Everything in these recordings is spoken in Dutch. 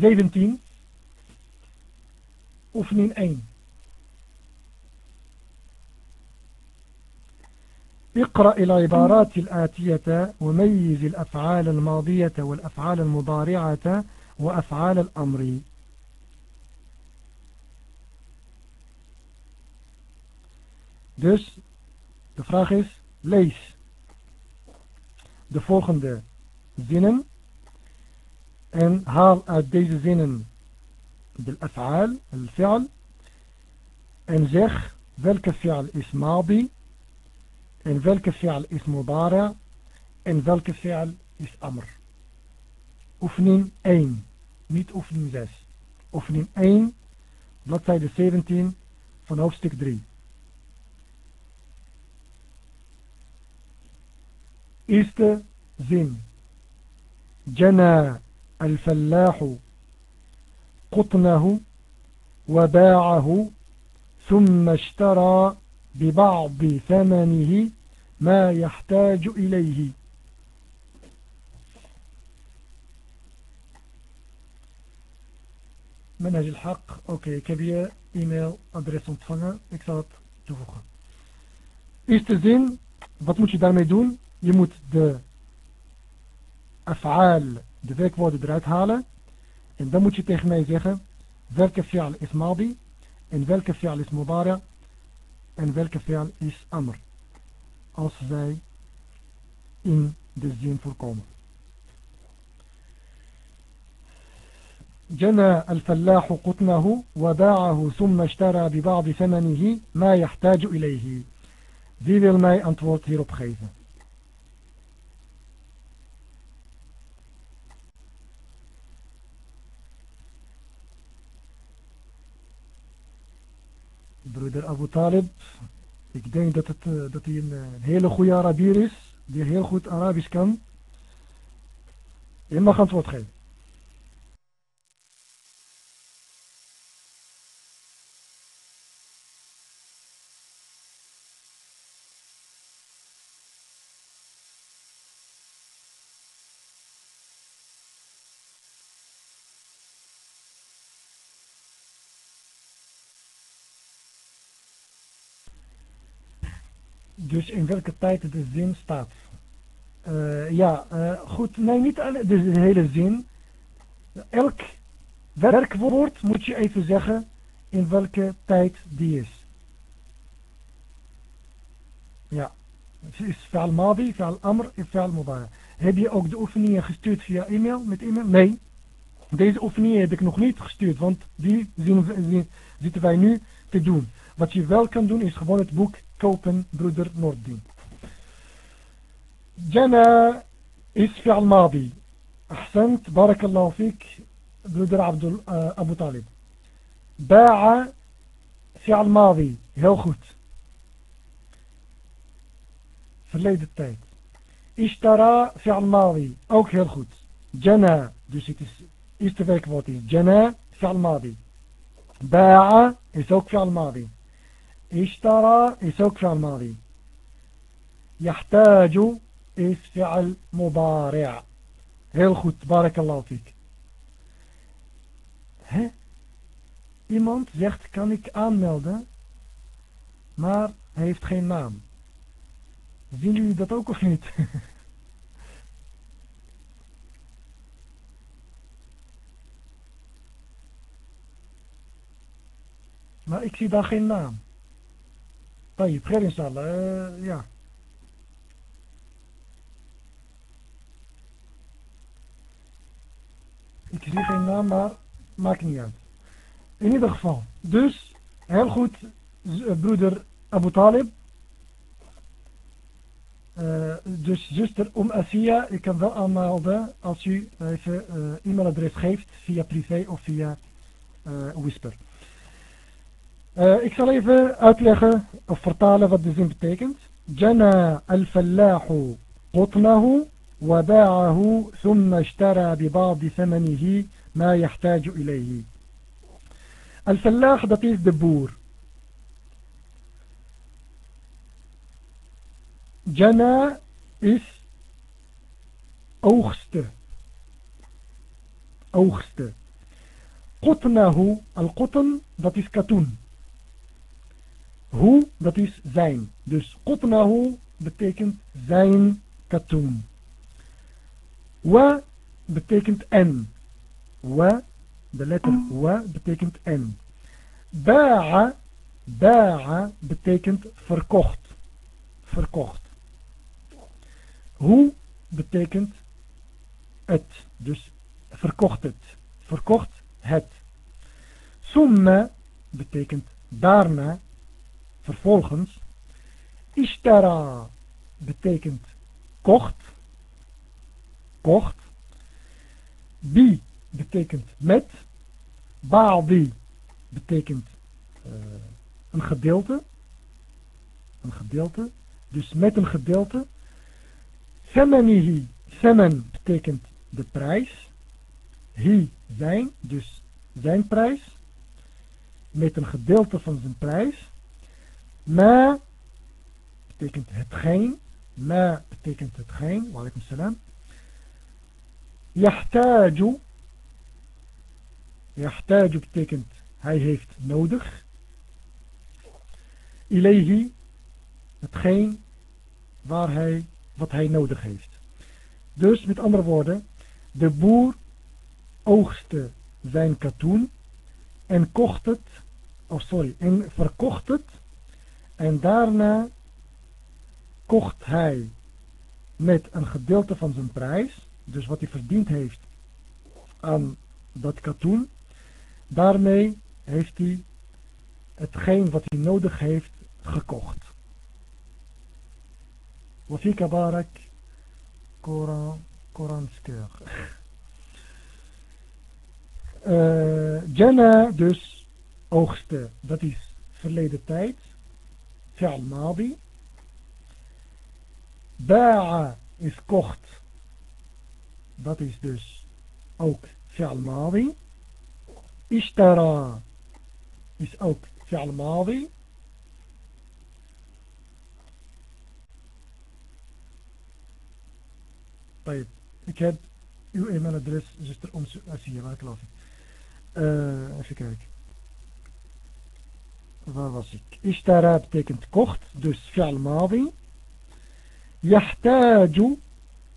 17. Oefening 1. اقرأ العبارات الآتية وميز الأفعال الماضية والأفعال المضارعة وأفعال الأمر Dus de vraag is, lees de volgende zinnen en haal uit deze zinnen de af'aal, al-fi'al en zeg welke fi'al is maadi en welke fi'al is mudara en welke fi'al is amr. Oefening 1, niet oefening 6. Oefening 1, bladzijde 17 van hoofdstuk 3. Eerste zin. Jana الفلاح قطنه وباعه ثم اشترى ببعض ثمنه ما يحتاج إليه. منهج الحق. أوكي كبير. إيميل أدريس انتفنى اكسرات تفوخة استزين wat moet je daarmee افعال de werkwoorden eruit halen en dan moet je tegen mij zeggen welke fi'al is madi en welke fi'al is mudara en welke fi'al is amr. Als zij in de zin voorkomen. جنى الفلاح قطنه وباعه ثم اشترى ببعض ثمنه ما يحتاج إليه. Wie wil mij antwoord hierop geven? Broeder Abu Talib. Ik denk dat, het, uh, dat hij een, een, hele goede Arabier is. Die heel goed Arabisch kan. Je mag antwoord geven. Dus in welke tijd de zin staat. Uh, ja, uh, goed. Nee, niet alle, dus de hele zin. Elk werkwoord moet je even zeggen in welke tijd die is. Ja. Is fi'al madi, fi'al amr en fi'al mudara. Heb je ook de oefeningen gestuurd via e-mail, met e-mail? Nee. Deze oefeningen heb ik nog niet gestuurd, want die zitten wij nu te doen. Wat je wel kan doen is gewoon het boek كوبن برودر نوردي جنى اسم في الماضي احسنت بارك الله فيك برودر عبد ابو طالب باع فعل ماضي هل في الليد التايت اشترى فعل ماضي اوك هل خوت جنى اشتفاك بوتي جنى في الماضي باع اسوك فعل ماضي اشترى ook فعل ماضي يحتاج is فعل مضارع heel goed barakallahu fik Hè? iemand zegt kan ik aanmelden maar hij heeft geen naam zien jullie dat ook of niet maar ik zie daar geen naam طيب خير إن شاء الله ja ik zie geen naam maar maakt niet uit in ieder geval dus heel goed broeder Abu Talib uh, dus zuster Om Asia ik kan wel aanmelden als u even uh, e-mailadres geeft via privé of via uh, Whisper Uh, ik zal even uitleggen of vertalen wat de zin betekent. Jana al-fallahu qutnahu وباعه ثم اشترى ببعض ثمنه ما يحتاج الفلاح dat is de boer Jana is oogste oogste qutnahu. Al-qutn, dat is katoen. Hu, dat is zijn. Dus qutnahu betekent zijn katoen. Wa betekent en. Wa, de letter wa betekent en. Ba'a, ba'a betekent verkocht. Verkocht. Hoe betekent het. Dus verkocht het. Verkocht het. Summa betekent daarna, vervolgens. Ishtara betekent kocht. Kocht. Bi betekent met. Ba'di betekent uh, een gedeelte. Een gedeelte. Dus met een gedeelte. Semenihi. Semen betekent de prijs. Hi zijn. Dus zijn prijs. Met een gedeelte van zijn prijs. Ma betekent hetgeen. Ma betekent hetgeen. Walaikum salam. Yahtaju. Yahtaju betekent hij heeft nodig. Ilehi, hetgeen waar hij, wat hij nodig heeft. Dus met andere woorden, de boer oogste zijn katoen en kocht het, oh sorry, en verkocht het en daarna kocht hij met een gedeelte van zijn prijs, dus wat hij verdiend heeft aan dat katoen, daarmee heeft hij hetgeen wat hij nodig heeft gekocht. وفيك بارك كوران كورانسكير uh, Jana dus oogsten, dat is verleden tijd. Fi'al madi. Ba'a is kocht. Dat is dus ook fi'al madi. Ishtara is ook fi'al madi. طيب ik heb uw e-mailadres zuster om Asia, waar geloof ik. Uh, even kijken. Waar was ik? Ishtara betekent kocht, dus fi'al madi. Yahtaju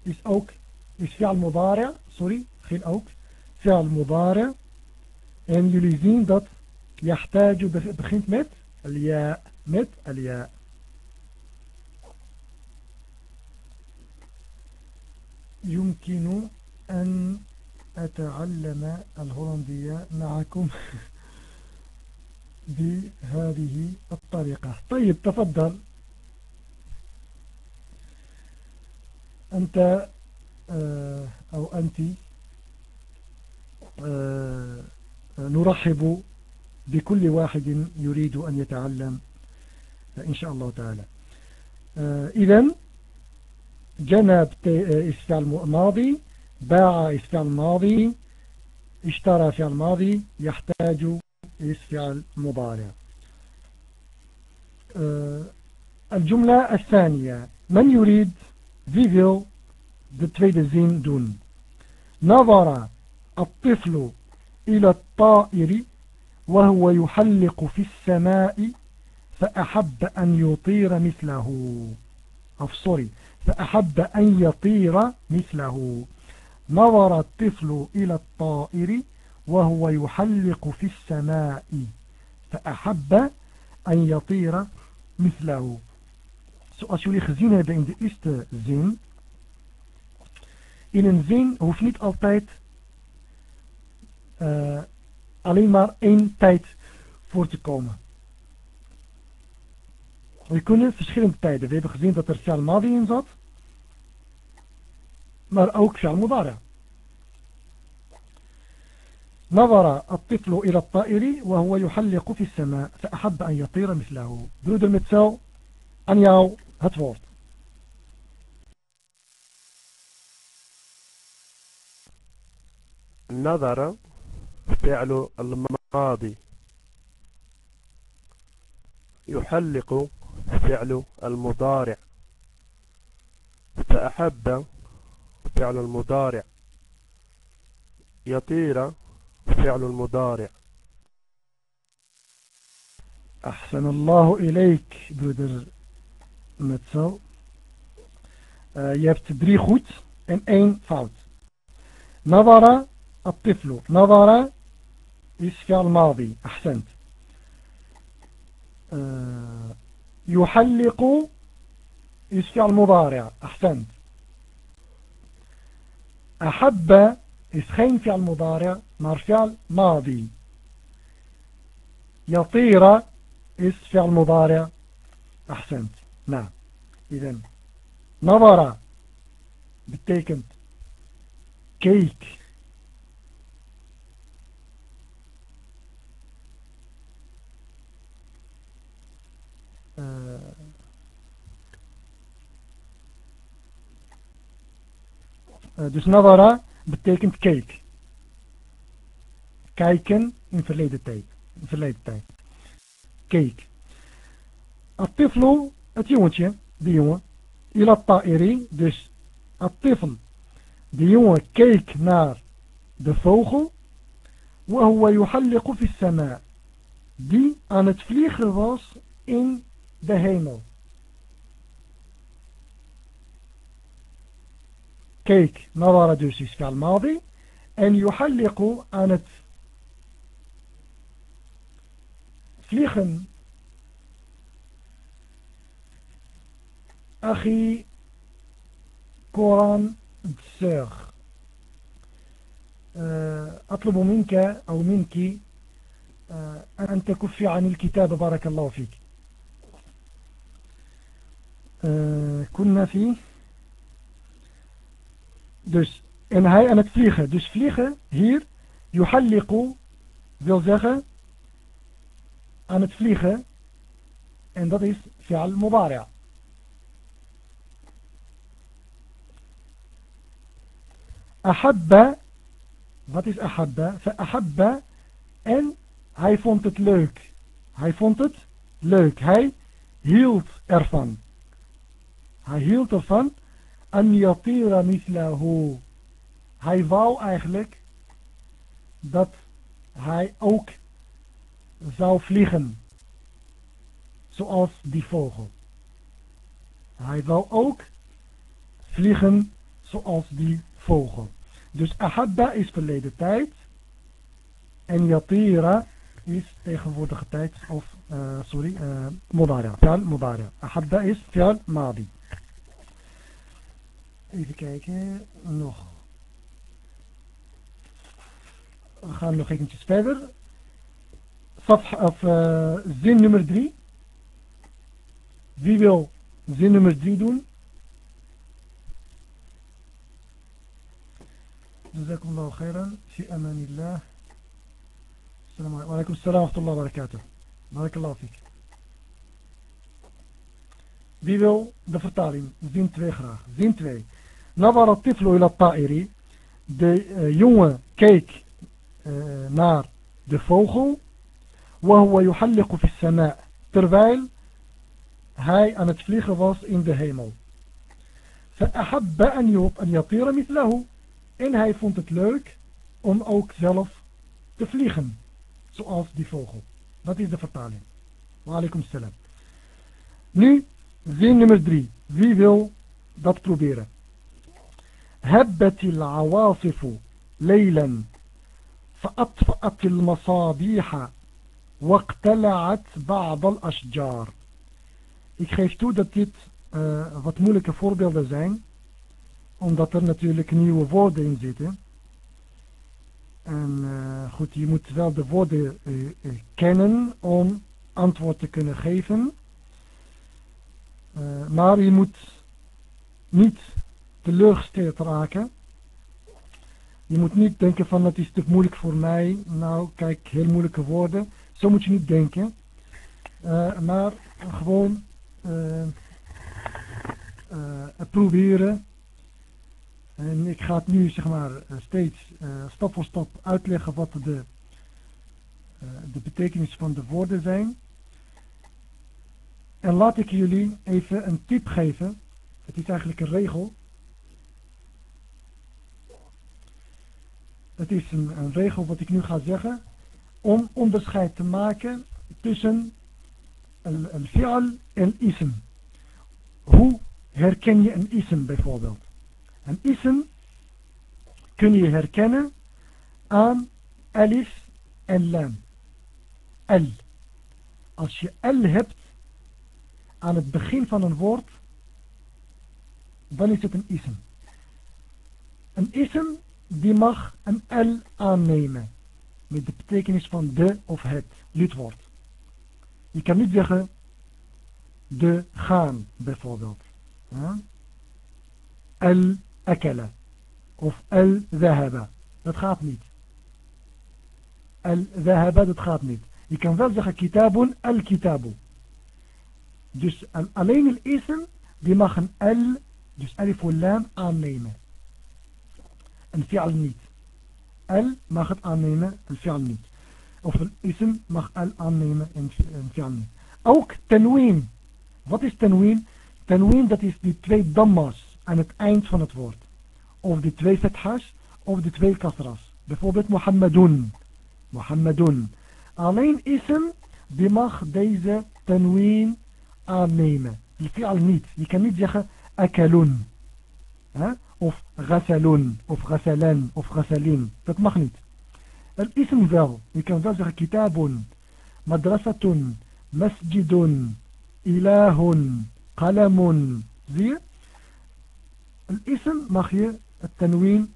is ook, is fi'al mudara, sorry, geen ook. Fi'al mudara. En jullie zien dat yahtaju begint met al-ja, met al-ja. يمكن أن أتعلم الهولندية معكم بهذه الطريقة. طيب تفضل. أنت أو أنت نرحب بكل واحد يريد أن يتعلم إن شاء الله تعالى. إذن جنب إسفعل ماضي باع إسفعل ماضي اشترى فعل ماضي يحتاج إسفعل مضارع. الجملة الثانية. من يريد wie wil zin doen نظر الطفل إلى الطائر وهو يحلق في السماء فأحب أن يطير مثله. أف sorry فأحب أن يطير مثله. نظر الطفل إلى الطائر وهو يحلق في السماء فأحب أن يطير مثله Zoals jullie gezien hebben in de eerste zin. In een zin hoeft niet altijd uh, alleen maar één tijd voor te komen. We kunnen verschillende tijden. We hebben gezien dat er Fi'al Madi in zat. Maar ook Fi'al Mudara. نظر الطفل إلى الطائر وهو يحلق في السماء فأحب أن يطير مثله. برودر متسل أن ياو هتفورت نظر فعل الماضي. يحلق فعل المضارع. فأحب فعل المضارع. يطير فعل المضارع أحسن الله إليك broeder Metzel. Uh, je hebt drie goed en één fout. نظر الطفل نظر is فعل ماضي أحسنت uh, يحلق is فعل مضارع أحسنت أحب is geen فعل مضارع maar فعل ماضي. يطير is فعل مضارع أحسنت. نعم. إذا نظر. betekent keek dus nadara betekent keek kijken in verleden tijd in verleden tijd keek Atiflu, het jongetje, die jongen, ila ta'iri, dus atifl, die jongen keek naar de vogel, وهو يحلق في السماء die aan het vliegen was in de hemel. Nawara dus is fi'al madi en yuhalliqu aan het vliegen أخي قرآن تسيغ أطلب منك أو منك أن تكفي عن الكتاب. بارك الله فيك. كنا في dus en hij aan het vliegen dus vliegen hier yuhalliqu wil zeggen aan het vliegen en dat is fi'al mudari' Ahabba, wat is ahabba? Ahabba en hij vond het leuk. Hij vond het leuk. Hij hield ervan. Hij hield ervan. An yatira mislahu. Hij wou eigenlijk dat hij ook zou vliegen. Zoals die vogel. Hij wou ook vliegen zoals die vogel. Dus ahabba is verleden tijd. En yatira is tegenwoordige tijd. Of, uh, sorry, uh, modara. Fi'al modara. Ahabba is fi'al madi. Even kijken. Nog. We gaan nog eventjes verder. of, uh, zin nummer 3. Wie wil zin nummer 3 doen? جزاكم الله خيرا في أمان الله السلام عليكم وعليكم السلام ورحمة الله وبركاته بارك الله فيك Wie wil de vertaling? Zin 2 graag. Zin 2. Nawara tiflu ila ta'iri. De uh, jongen keek uh, naar de vogel. Wahuwa yuhalliqu fi sama. Terwijl hij aan het vliegen was in de hemel. فأحب أن يطير مثله En hij vond het leuk om ook zelf te vliegen. Zoals die vogel. Dat is de vertaling. Wa alaikum salam. Nu, zin nummer drie. Wie wil dat proberen? هبت العواصف ليلا فأطفأت المصابيح واقتلعت بعض الأشجار Ik geef toe dat dit uh, wat moeilijke voorbeelden zijn omdat er natuurlijk nieuwe woorden in zitten. En uh, goed, je moet wel de woorden uh, uh, kennen om antwoord te kunnen geven. maar je moet niet teleurgesteld raken. Je moet niet denken van het is te moeilijk voor mij. Nou, kijk, heel moeilijke woorden. Zo moet je niet denken. maar gewoon proberen en ik ga het nu zeg maar eh, steeds stap voor stap uitleggen wat de, de betekenis van de woorden zijn. En laat ik jullie even een tip geven. Het is eigenlijk een regel. Het is een, regel wat ik nu ga zeggen, om onderscheid te maken tussen een fi'al en ism. Hoe herken je een ism bijvoorbeeld? Een ism kun je herkennen aan alif en lam. L. Als je L hebt aan het begin van een woord, dan is het een ism. Een ism die mag een L aannemen. Met de betekenis van de of het lidwoord. Je kan niet zeggen de gaan bijvoorbeeld. Ja? El akela. Of el dhahaba. Dat gaat niet. El dhahaba dat gaat niet. Je kan wel zeggen kitabun al kitabu. Dus alleen het ism die mag een el, dus alif aannemen. Een fi'al niet. El mag het aannemen, een fi'al niet. Of een ism mag el aannemen, een fi'al niet. Ook tenween. Wat is tenween? Tenween dat is die twee dammas aan het eind van het woord. Of die twee fethas of die twee kasras. Bijvoorbeeld Mohammedun. Mohammedun. Alleen ism die mag deze tenween aannemen. Die fi'al niet. Je kan niet zeggen akalun. Of ghasalun. Of ghasalan. Of ghasalin. Dat mag niet. Het ism wel. Je kan wel zeggen kitabun. Madrasatun. Masjidun. Ilahun. Qalamun. Zie je? Een ism mag je het tenween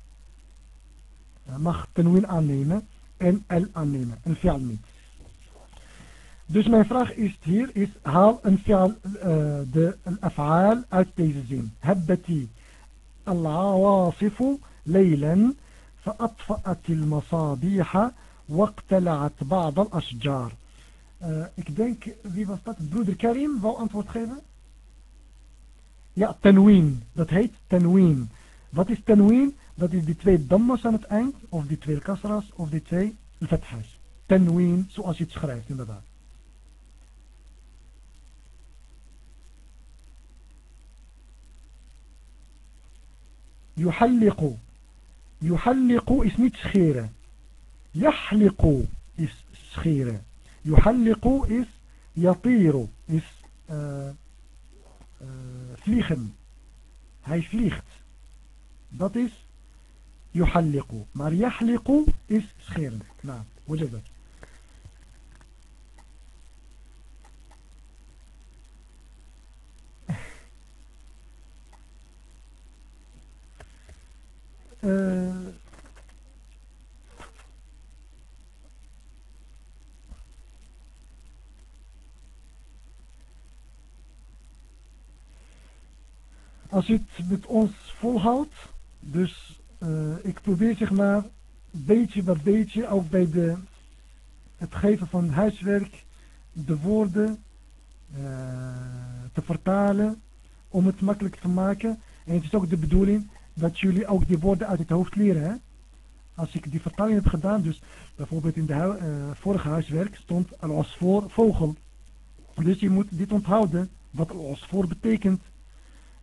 mag tenween aannemen en el aannemen. Een fi'al niet. Dus mijn vraag is hier, is haal een fi'al, uh, de af'aal uit deze zin. Hebbeti العواصف ليلا فأطفأت المصابيح واقتلعت بعض الأشجار. أه، إكدنك في فاستات برودر كريم فو أنتورت خيبة يا التنوين ذات هيت تنوين. ذات التنوين ذات دي توي دمس عن الأنك أو دي توي الكسرس أو دي توي الفتحة تنوين. سؤال شيء تشخرعي في يحلق يحلق اسم تسخير. يحلق اسم تسخير. يحلق اس يطير اس آه، آه، فليخن هاي فليخت. ذات اس يحلق. مار يحلق اس تسخير. نعم وجدت. Uh, als u het met ons volhoudt, dus uh, ik probeer zeg maar beetje bij beetje, ook bij de, het geven van huiswerk, de woorden uh, te vertalen, om het makkelijk te maken. En het is ook de bedoeling dat jullie ook die woorden uit het hoofd leren. Hè? Als ik die vertaling heb gedaan, dus bijvoorbeeld in de uh, vorige huiswerk stond al-asfoor vogel. Dus je moet dit onthouden, wat al-asfoor betekent.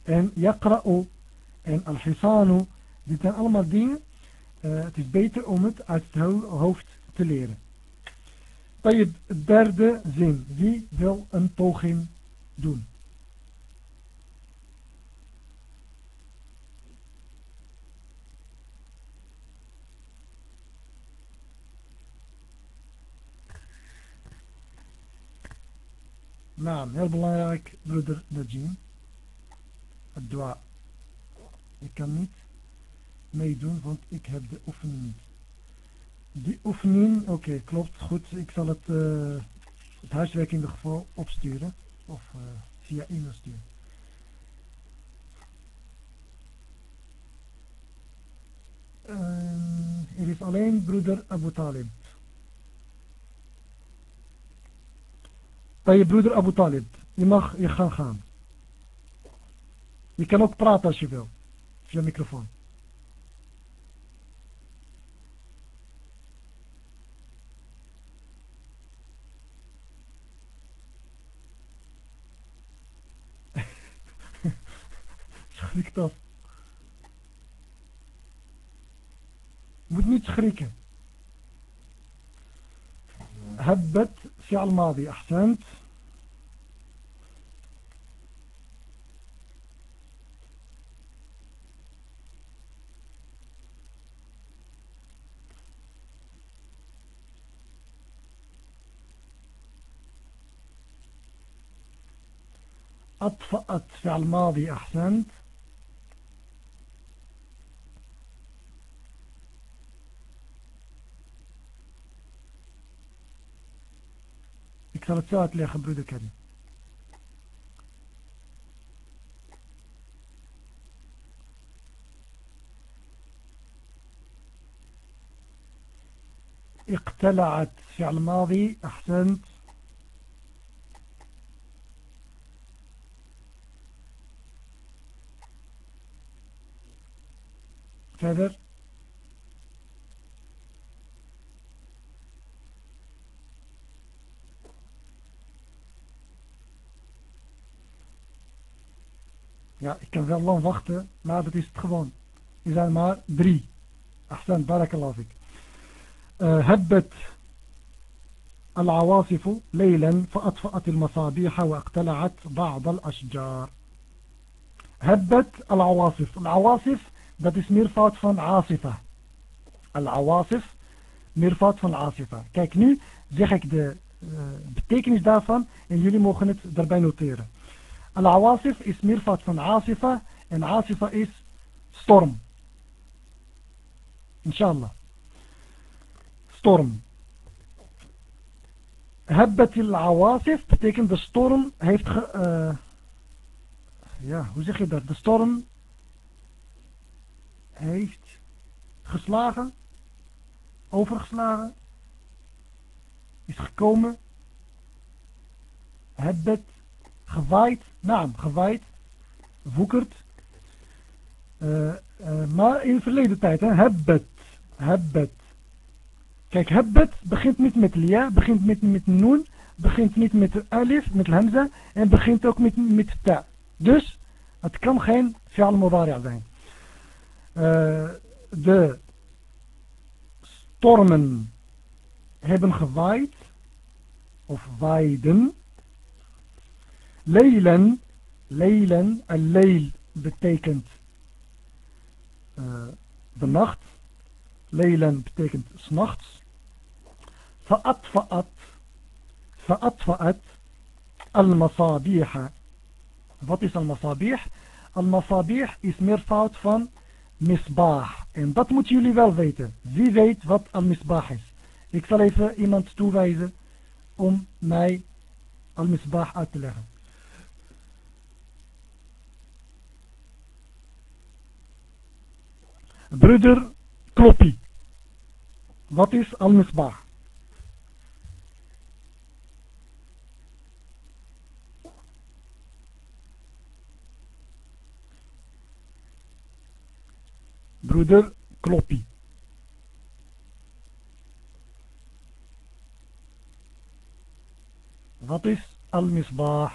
En yaqra'u en al-hisanu, dit zijn allemaal dingen. Uh, het is beter om het uit het hoofd te leren. Bij het derde zin, wie wil een poging doen? Naam, heel belangrijk, broeder Najim. Het dua. Ik kan niet meedoen, want ik heb de oefening. Die oefening, oké, klopt, goed. Ik zal het, uh, het huiswerk in ieder geval opsturen. Of uh, via e-mail sturen. Uh, er is alleen broeder Abu Talib. Bij je broeder Abu Talib. Je mag je gaan gaan. Je kan ook praten als je wil. Via microfoon. Schrik dat. Moet niet schrikken. هبت فعل ماضي أحسنت. أطفأت فعل ماضي أحسنت. Ik zal het zo uitleggen, broeder Kenny. اقتلعت فعل ماضي أحسنت verder Ja, ik kan wel lang wachten, maar dat is het gewoon. Er zijn maar drie. Ahsan, barakallahu هبت العواصف ليلا فأطفأت المصابيح واقتلعت بعض الأشجار هبت العواصف العواصف dat is meervoud van asifa al-awasif meervoud van asifa kijk nu zeg ik de uh, betekenis daarvan en jullie mogen het daarbij noteren Al-awasif is meervoud van asifa en asifa is storm. Inshallah. Storm. Habbat al-awasif betekent de storm heeft ge, uh, ja, hoe zeg je dat? De storm heeft geslagen, overgeslagen, is gekomen, Habbat gewaaid, naam, gewaaid, woekert. Uh, uh, maar in verleden tijd, hè, hebbet, hebbet. Kijk, hebbet begint niet met lia, begint met, met noen, begint niet met alif, met hamza en begint ook met, met ta. Dus, het kan geen fi'al mudari' zijn. Uh, de stormen hebben gewaaid, of waaiden, Leylen, leylen, al-leyl betekent uh, de nacht. Leylen betekent s'nachts. Fa'atfa'at, fa'atfa'at al-masabih. Wat is al-masabih? Al-masabih is meervoud van misbah. En dat moeten jullie wel weten. Wie weet wat al-misbah is? Ik zal even iemand toewijzen om mij al-misbah uit te leggen. Broeder Kloppie. Wat is al-misbah? Broeder Kloppie. Wat is al-misbah?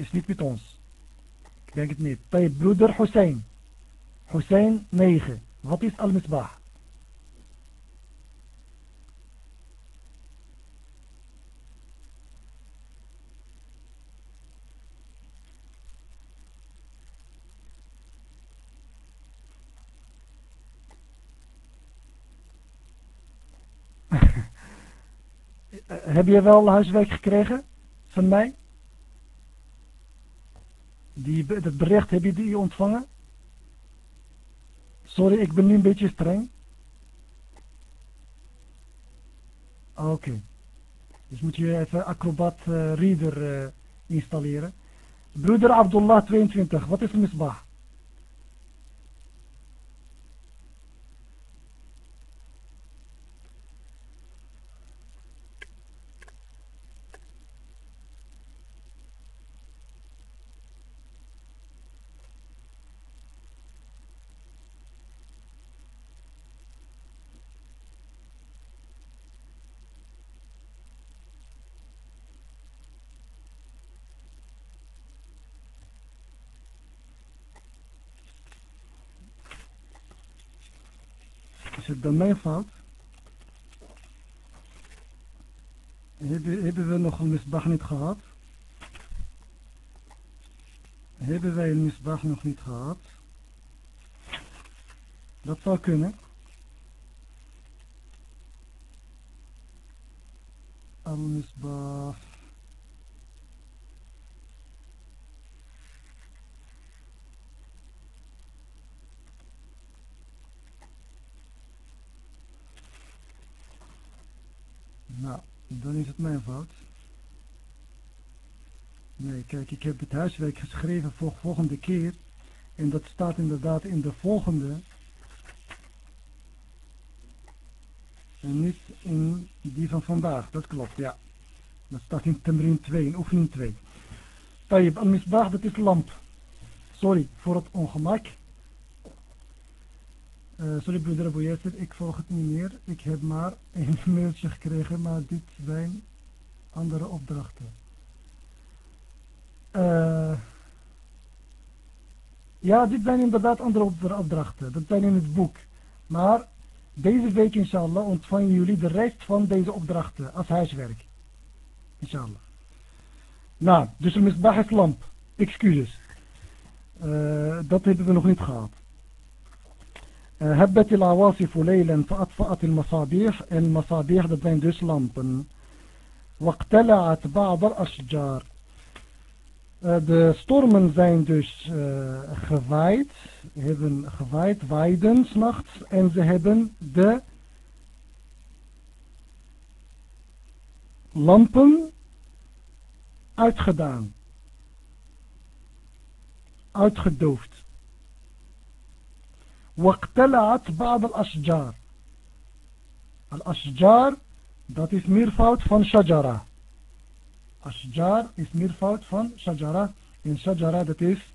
Is niet met ons. Ik denk het niet. Bij broeder Hussein. Hussein 9. Wat is al-misbah? Heb je wel huiswerk gekregen van mij? Die, dat bericht heb je die ontvangen? Sorry, ik ben nu een beetje streng. Oké. Dus moet je even Acrobat uh, Reader uh, installeren. Broeder Abdullah 22, wat is misbah? Het dan mijn fout? Hebben, we nog een misbag niet gehad? Hebben wij een misbag nog niet gehad? Dat zou kunnen. Al-misbah. Nou, dan is het mijn fout. Nee, kijk, ik heb het huiswerk geschreven voor volgende keer. En dat staat inderdaad in de volgende. En niet in die van vandaag, dat klopt, ja. Dat staat in Temrin 2, in oefening 2. Tayyip, al-misbah, dat is lamp. Sorry voor het ongemak. Uh, sorry broeder Abu Yasser, ik volg het niet meer. Ik heb maar een mailtje gekregen, maar dit zijn andere opdrachten. Uh, ja, dit zijn inderdaad andere opdrachten. Dat zijn in het boek. Maar deze week inshallah ontvangen jullie de rest van deze opdrachten als huiswerk. Inshallah. Nou, dus een misbah is lamp. Excuses. Uh, dat hebben we nog niet gehad. هبت العواصف ليلا فأطفأت المصابيح المصابيح dat zijn dus lampen واقتلعت بعض الأشجار de stormen zijn dus uh, gewaaid, hebben gewaaid, waaiden s'nachts en ze hebben de lampen uitgedaan, uitgedoofd. واقتلعت بعض الأشجار الأشجار dat is meervoud van shajara Ashjar is meervoud van shajara en shajara dat is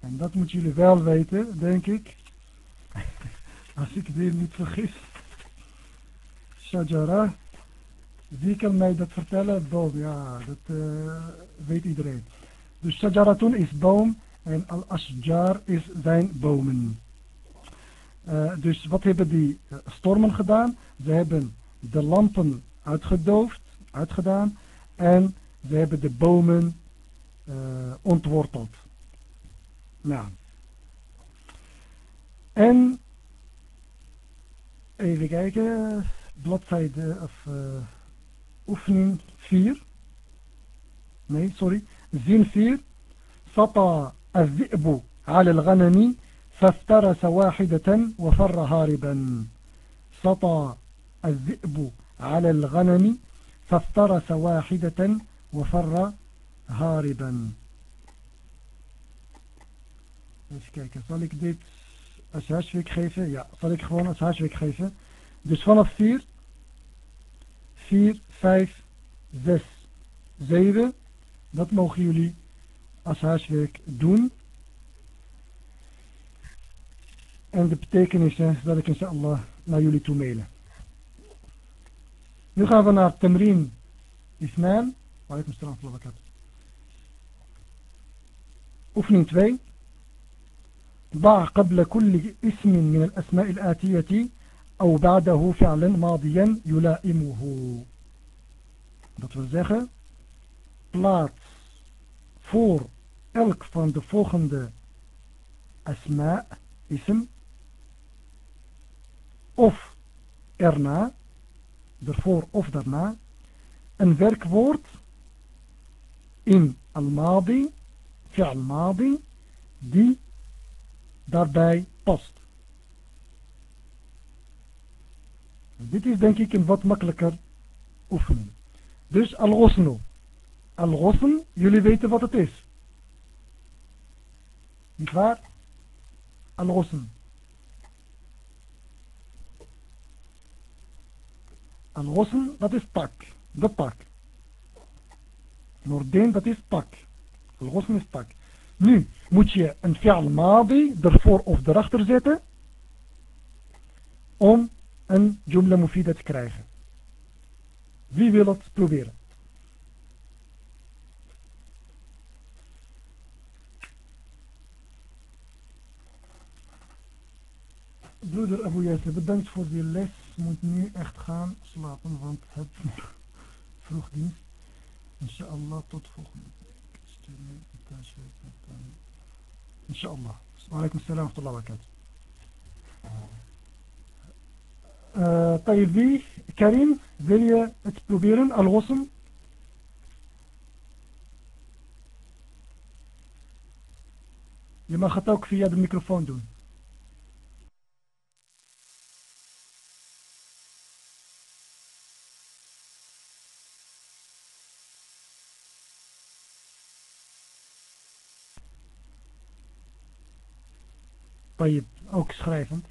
en dat moeten jullie wel weten denk ik als ik het hier niet vergis shajara wie kan mij dat vertellen? boom, ja dat uh, weet iedereen dus shajaratun is boom en al-ashjar is zijn bomen Eh, dus wat hebben die eh, stormen gedaan? Ze hebben de lampen uitgedoofd, uitgedaan. En ze hebben de bomen eh, ontworteld. Nou. En, even kijken, bladzijde of oefening 4. Nee, sorry. Zin 4. Sapa al-zi'bu al-ghanami فافترس واحدة وفر هاربا سطى الذئب على الغنم فافترس واحدة وفر هاربا Even kijken, zal ik dit als huiswerk geven? Ja, zal ik gewoon als huiswerk geven. Dus vanaf 4, 4, 5, 6, 7, dat mogen jullie als huiswerk doen. En de betekenissen zal ik inshallah naar jullie toe mailen. Nu gaan we naar Tamrin Ismail. Walaikum salam wa Oefening 2. ضع قبل كل اسم من الأسماء الآتية أو بعده فعلا ماضيا يلائمه dat wil zeggen plaats voor elk van de volgende asma ism of erna, ervoor of daarna, een werkwoord in al-madi, fi'al madi, die daarbij past. Dit is denk ik een wat makkelijker oefening. Dus al-ghusnu. Al-ghusn, jullie weten wat het is. Niet waar? Al-ghusn. Al-ghusl, dat is pak. De pak. Noordeen, dat is pak. Al-ghusl is pak. Nu moet je een fi'al madi ervoor of erachter zetten om een jumla mufida te krijgen. Wie wil het proberen? Broeder Abu Yasser, bedankt voor die les ze moet nu echt gaan slapen, want het vroeg dienst. Inshallah, tot volgende week. Steunen, eh, Inshallah. Assalamu alaikum wa barakatuh. Eh, Tayyib, Karim, wil je het proberen, Al-Ghosm? Je mag het ook via de microfoon doen. Tayyip ook schrijvend.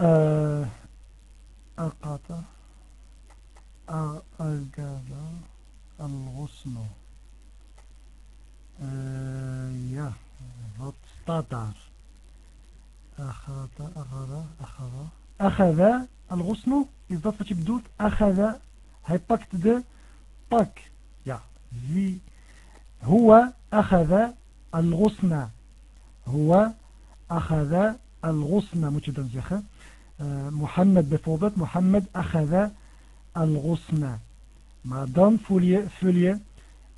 Uh, eh, أخذ الغصن إضافة بدوت أخذ هاي باكت ده باك. يا زي هو أخذ الغصن. هو أخذ الغصن. متشدد زخة آه، محمد بفوضت. محمد أخذ الغصن. ما دان فولية فولية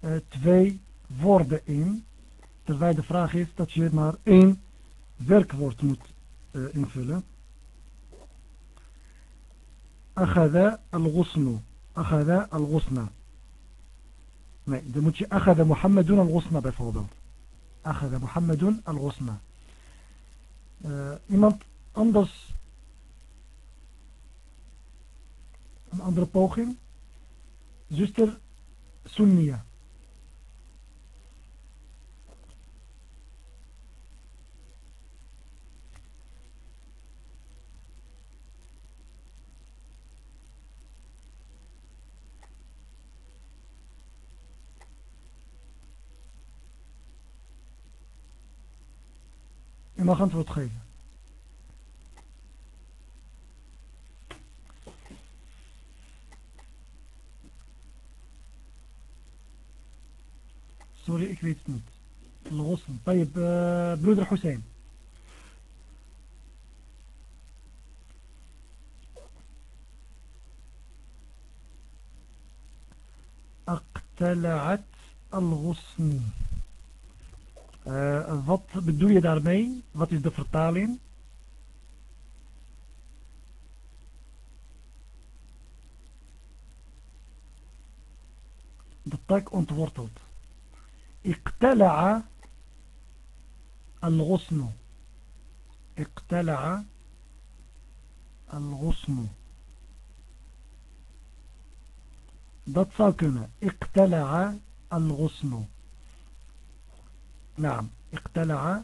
آه، تفي فورد إن. ترفع دفراخيس تتشير مار إن. ذرك وورد موت آه، إن فولي. أخذ الغصن. أخذ الغصن. أخذ محمد الغصن بفضل أخذ محمد الغصن. آه، إمانت أندس أندر بوخين زوستر سنية. Je mag antwoord geven. Sorry, ik weet het niet. الغصن طيب broeder Hussein اقتلعت الغصن Uh, wat bedoel je daarmee? Wat is de vertaling? De tak ontworteld. Iqtala'a al-ghusnu. Iqtala'a al-ghusnu. Dat zou kunnen. Iqtala'a al-ghusnu. نعم اقتلع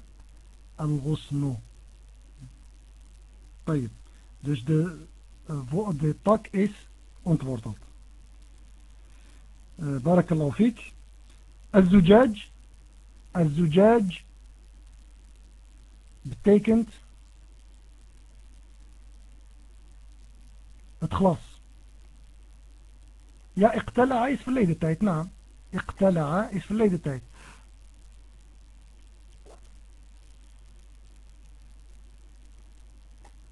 الغصن طيب dus de, de tak is ontworteld uh, الله فيك الزجاج الزجاج betekent het glas ja اقتلع is verleden tijd naam اقتلع is verleden tijd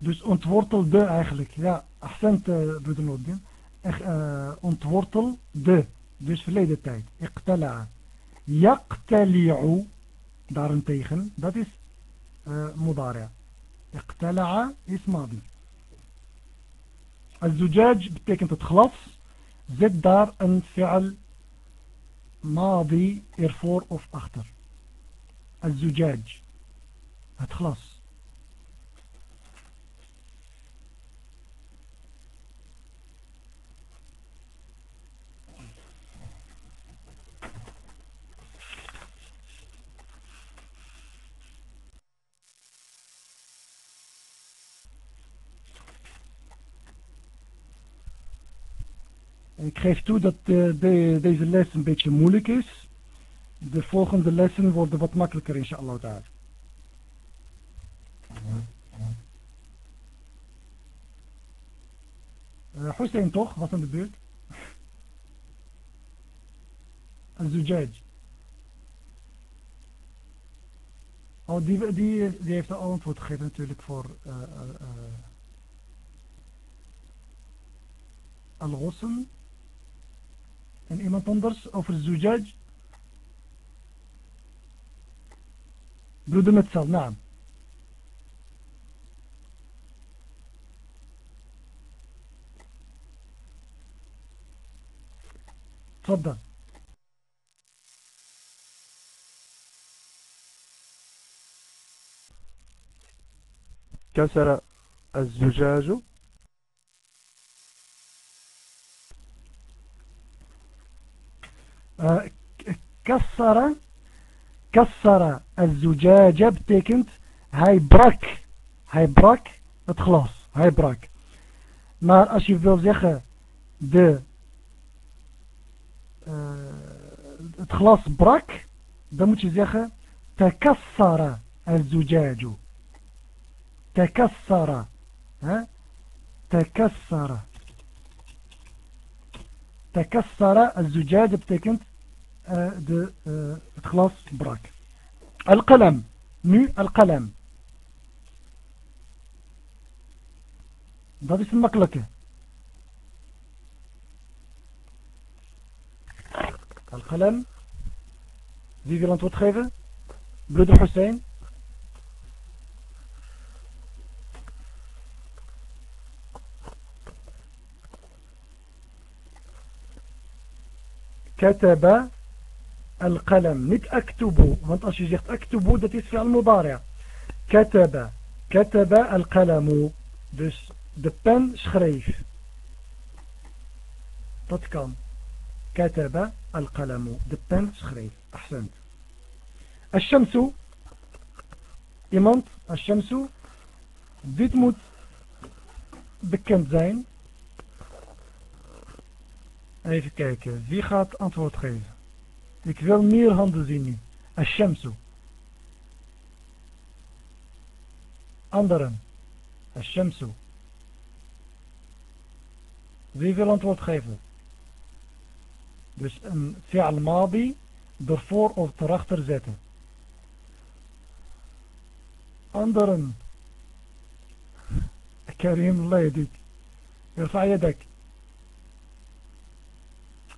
Dus ontwortelde eigenlijk. Ja, accent uh, broeder Nordin. Uh, ontwortelde. Dus verleden tijd. Iqtala'a. Yaqtali'u. Daarentegen. Dat is uh, mudari'. Iqtala'a is madi. Al-zujaj betekent het glas. Zet daar een fi'al madi ervoor of achter. Al-zujaj. Het glas. Ik geef toe dat de, de, deze les een beetje moeilijk is. De volgende lessen worden wat makkelijker inshallah ta'ala. Uh, Hussein toch? Was aan de beurt? Al-Zujaj. Oh, die, die, die heeft al antwoord gegeven natuurlijk voor uh, uh, Al-Ghusl. En iemand anders over Zujaj? Broeder Metzel, naam. تفضل كسر الزجاج كسر كسر الزجاجة بتكنت هاي براك هاي براك اتخلاص هاي براك. ما اشي بيو زيخة د اتخلاص آه، براك ده موشي زيخة تكسر الزجاج. تكسر ها؟ تكسر. تكسر الزجاج بتكنت آه، الخلاص آه، براك. القلم نو القلم. ده المقلكة القلم. زي فيلان توت خيفة بلود الحسين كتب القلم. نك أكتب منطقة شجيخة أكتب ده تسفي المضارع. كتب. كتب القلم. دس دبن شخريف. كوم كتب القلم. دبن شخريف. أحسنت. الشمس. يمنط الشمس. ديت موت بكنت زين. Even kijken, wie gaat antwoord geven? Ik wil meer handen zien nu. Ashamsu. Anderen. Ashamsu. Wie wil antwoord geven? Dus een fi'al mabi ervoor of erachter zetten. Anderen. Karim Leidik. je dek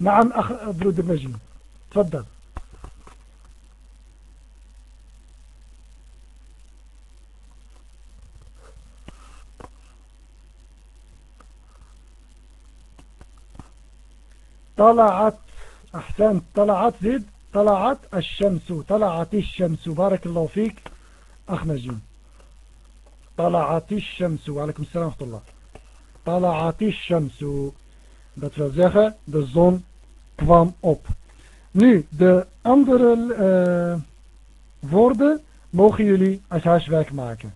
نعم أخ برود المجنون تفضل. طلعت أحسنت. طلعت زيد. طلعت الشمس. طلعت الشمس. بارك الله فيك. أخ نجم. طلعت الشمس. وعليكم السلام ورحمة الله. طلعت الشمس. Dat wil zeggen, de zon kwam op. Nu, de andere uh, woorden mogen jullie als huiswerk maken.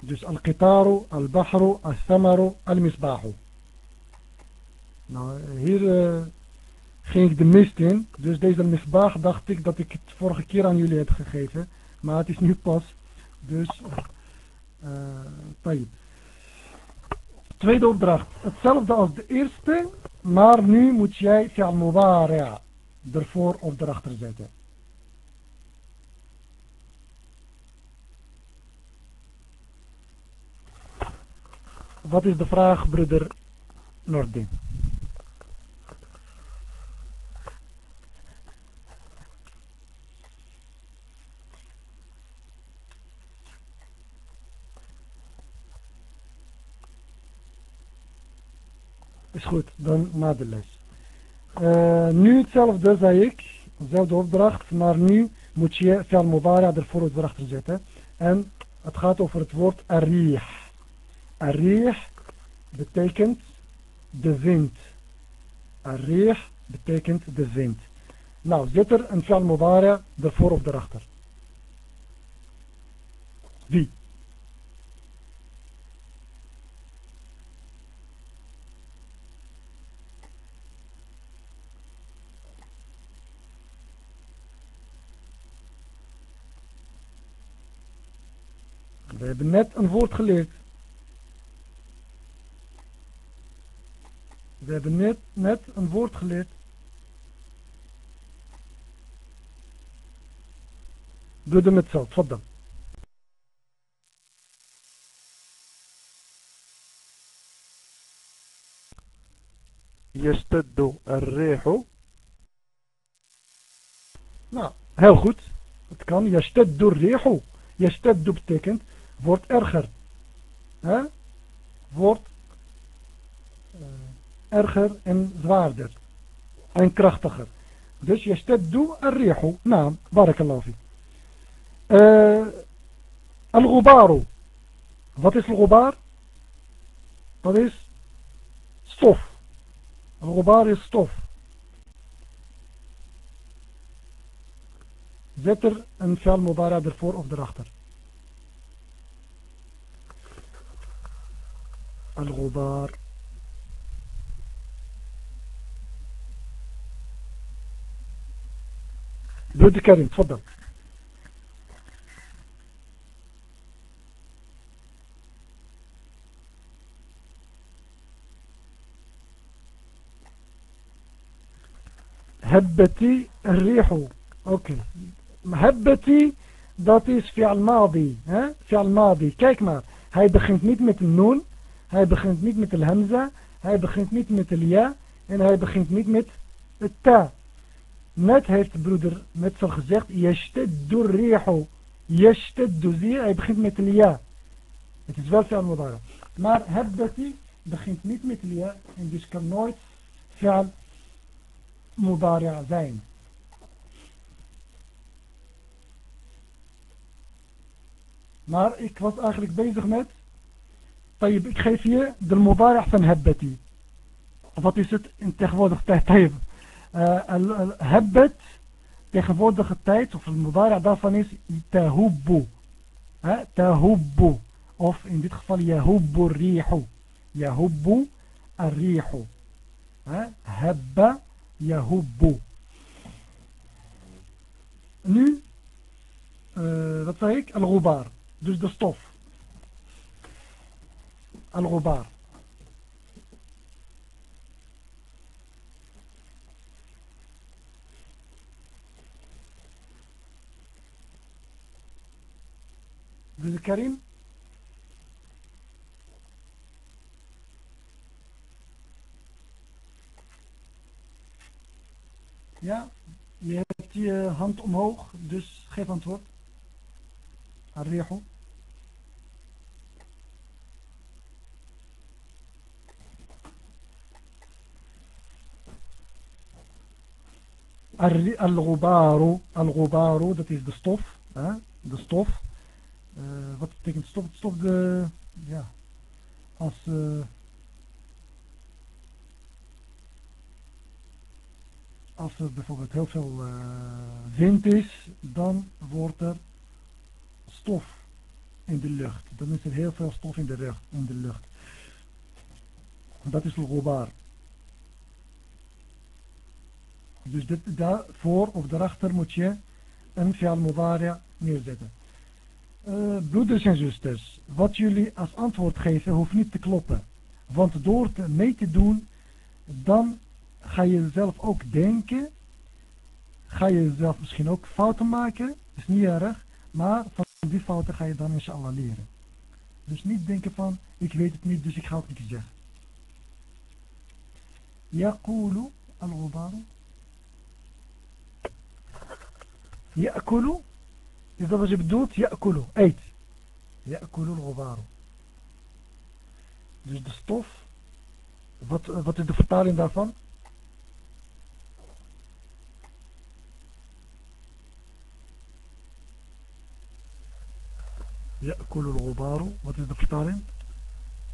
Dus al-qitaru, al-bahru, al-thamaru, al-misbahu. Nou, hier uh, ging ik de mist in. Dus deze misbah dacht ik dat ik het vorige keer aan jullie heb gegeven. Maar het is nu pas. Dus, uh, Tweede opdracht. Hetzelfde als de eerste. Maar nu moet jij fi'al ervoor of erachter zetten. Wat is de vraag, broeder Nordin? Is goed, dan na de les. Uh, nu hetzelfde, zei ik. Dezelfde opdracht, maar nu moet je fi'al mudari' ervoor of erachter zetten. En het gaat over het woord arih. Arih betekent de wind. Arih betekent de wind. Nou, zet er een fi'al mudari' ervoor of erachter. Wie? We hebben net een woord geleerd. We hebben net, net een woord geleerd. Doe de met zo, tfaddal. يشتد الريح Nou, heel goed. Het kan. Yashtaddu rihu. Yashtaddu betekent wordt erger. Hè? Wordt uh, erger en zwaarder. En krachtiger. Dus yashtaddu rihu. Nou, barakallahu fi. Uh, Al-Ghubaru. Wat is al-Ghubar? Dat is stof. Al-Ghubar is stof. Zet er een fel mudara ervoor of erachter. الغبار. لود كريم تفضل. هبتي الريح. أوكي. هبتي داتيس في الماضي ها؟ في الماضي. كيك ما؟ هاي دخنت نيت مثل النون. Hij begint niet met de hamza. Hij begint niet met de ja. En hij begint niet met het ta. Net heeft de broeder met zo gezegd. Yashtaddu rihu. Yashtaddu. Zie Hij begint met de ja. Het is wel fi'al mudara. Maar habbati begint niet met ja. En dus kan nooit fi'al mudara zijn. Maar ik was eigenlijk bezig met... طيب خيفية دي المضارع فانهبتي فاتي ست انتخفوضخ تايت طيب آه، هبت تخفوضخ تايت طيب، وفي المضارع ده فانيس تهبو ها تهبو أوف ان ديت خفال يهب الريح يهب الريح ها هب يهب نو Uh, wat zei ik? Al-Ghubar. Dus. Al-Ghubar. Dus Karim. Ja, je hebt je hand omhoog, dus geef antwoord. الريح Al-Ghubaru, al dat is de stof. Hè? De stof. Eh, wat betekent stof? Stof de, ja, als... Eh, als er bijvoorbeeld heel veel eh, wind is, dan wordt er stof in de lucht. Dan is er heel veel stof in de, lucht, in de lucht. Dat is al dus dit, daarvoor of daarachter moet je een fi'al neerzetten. Uh, broeders en zusters, wat jullie als antwoord geven hoeft niet te kloppen. Want door te mee te doen, dan ga je zelf ook denken. Ga je zelf misschien ook fouten maken. is niet erg. Maar van die fouten ga je dan inshallah leren. Dus niet denken van, ik weet het niet, dus ik ga het niet zeggen. Yaqulu al-ghubaru. Wat je bedoelt? Ya'kulu. Eet. Ya'kulu al-ghubaru. Dus de stof. Wat, wat is de vertaling daarvan? يأكل الغبار wat is de vertaling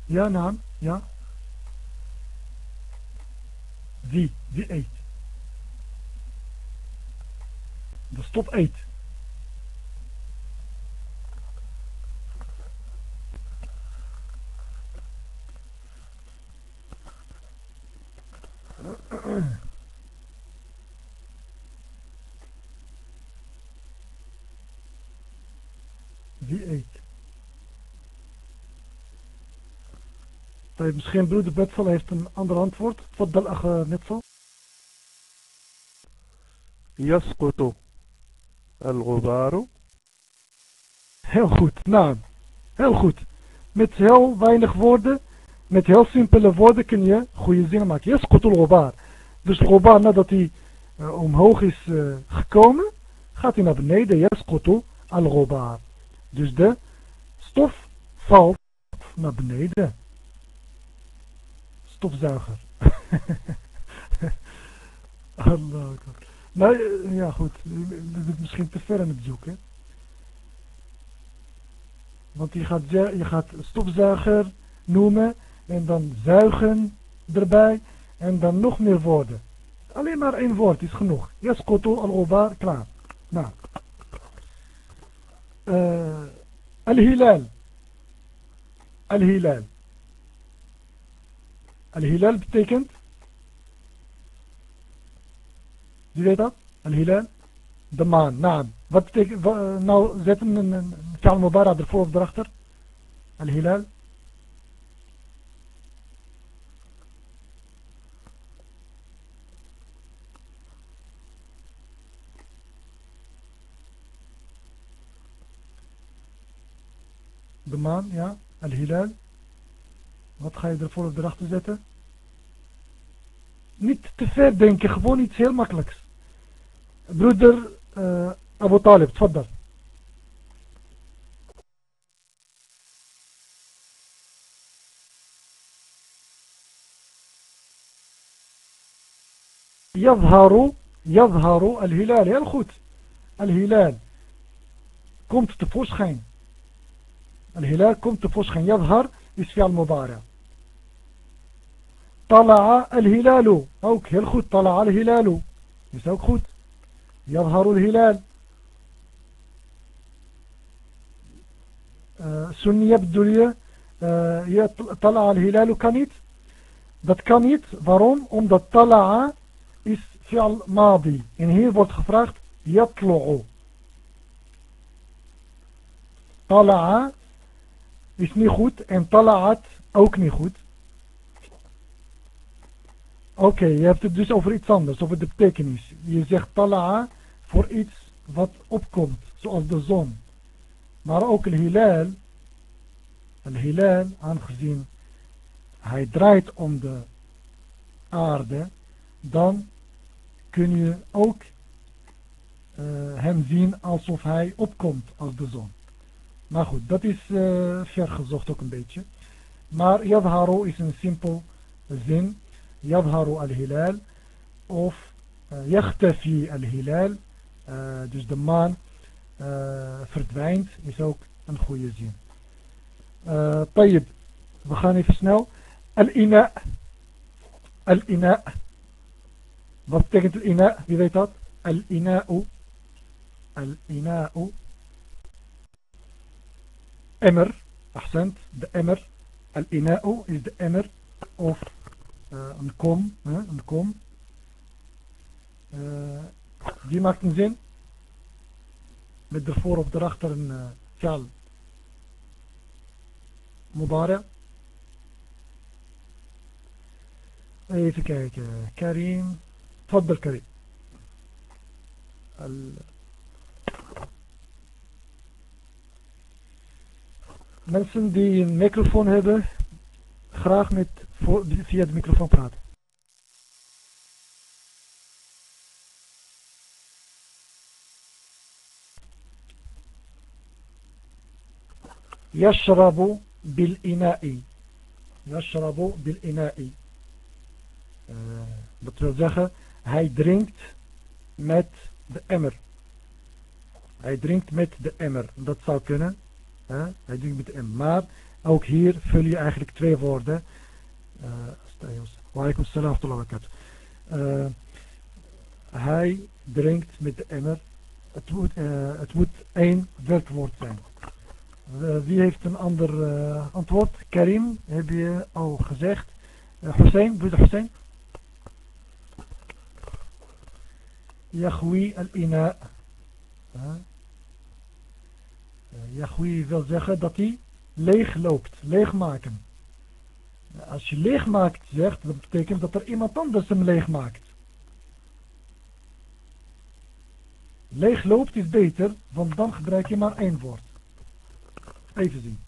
ja naam ja wie wie eet de stop eet Wie eet? طيب misschien broeder Betsel heeft een ander antwoord. تفضل أخ متسل. يسقط الغبار Heel goed, nou, heel goed. Met heel weinig woorden, met heel simpele woorden kun je goede zinnen maken. Yasqut al-ghubar. Dus de ghubar nadat hij uh, omhoog is uh, gekomen, gaat hij naar beneden. Yasqut al-ghubar. Dus de stof valt naar beneden. Stofzuiger. Allah. Nou, ja goed. Dat is misschien te ver in het zoeken. Want je gaat, je gaat stofzuiger noemen en dan zuigen erbij en dan nog meer woorden. Alleen maar één woord is genoeg. Yaskotu al-ghubar, klaar. Nou. Uh, al-hilal. Al-hilal. Al-hilal betekent... Wie weet dat? Al-hilal? De maan, naam. Wat betekent... Nou, zet een, een, fi'al ervoor of erachter. Al-hilal. De maan, ja. Al-hilal. Wat ga je ervoor of erachter zetten? Niet te ver denken, gewoon iets heel makkelijks. برودر آه، أبو طالب تفضل. يظهر يظهر الهلال يا الخوت. الهلال كومت تفوسخين الهلال كومت تفوسخين يظهر يسفع المضارع طلع الهلال. أوك يا الخوت طلع الهلال. يساوك خوت. يظهر الهلال سني bedoel je uh, طلع الهلال kan niet dat kan niet waarom omdat طلع is fi'al madi. En hier wordt gevraagd yatlu'u. Tala'a is niet goed en tala'at ook niet goed. Oké, okay, je hebt het dus over iets anders, over de betekenis. Je zegt tala'a voor iets wat opkomt, zoals de zon. Maar ook een hilal, een hilal, aangezien hij draait om de aarde, dan kun je ook uh, hem zien alsof hij opkomt als de zon. Maar goed, dat is uh, vergezocht ook een beetje. Maar yadharu is een simpel zin. Yadharu al-hilal of uh, yakhtafi al-hilal. Uh, dus de maan uh, verdwijnt is ook een goede zin. Uh, طيب, we gaan even snel. Al-ina. Al-ina. Wat betekent al-ina? Wie weet dat? Al-ina'u. Al-ina'u. Emmer. Accent. De emmer. Al-ina'u is de emmer. Of uh, een kom. Hè? Een kom. Uh, die maakt een zin. Met voor of erachter een eh, uh, fi'al. Even kijken. Karim. Tfaddel Karim. Mensen die een microfoon hebben, graag met, via de microfoon praten. Yashrabu bil ina'i. Yashrabu bil ina'i. Dat wil zeggen, hij drinkt met de emmer. Hij drinkt met de emmer. Dat zou kunnen. Hè? Hij drinkt met de emmer. Maar ook hier vul je eigenlijk twee woorden. Eh, Waalaikum salam wa barakatuh. Eh, hij drinkt met de emmer. Het moet, eh, het moet één werkwoord zijn. Wie heeft een ander uh, antwoord? Karim, heb je al gezegd. Uh, Hussein, broeder Hussein? Yahweh al-ina. Yahweh wil zeggen dat hij leeg loopt, leeg maken. Als je leegmaakt zegt, dat betekent dat er iemand anders hem leegmaakt. Leeg loopt is beter, want dan gebruik je maar één woord. Even zien.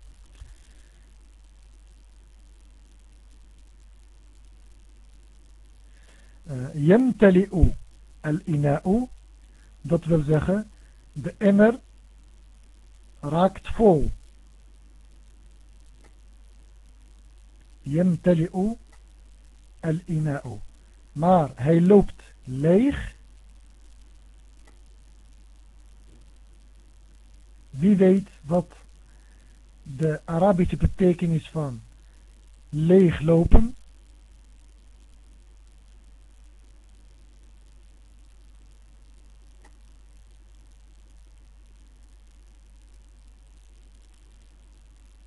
Yemtali'u al-ina'u, dat wil zeggen, de emmer raakt vol. Yemtali'u al-ina'u. Maar hij loopt leeg Wie weet wat de Arabische betekenis van leeglopen?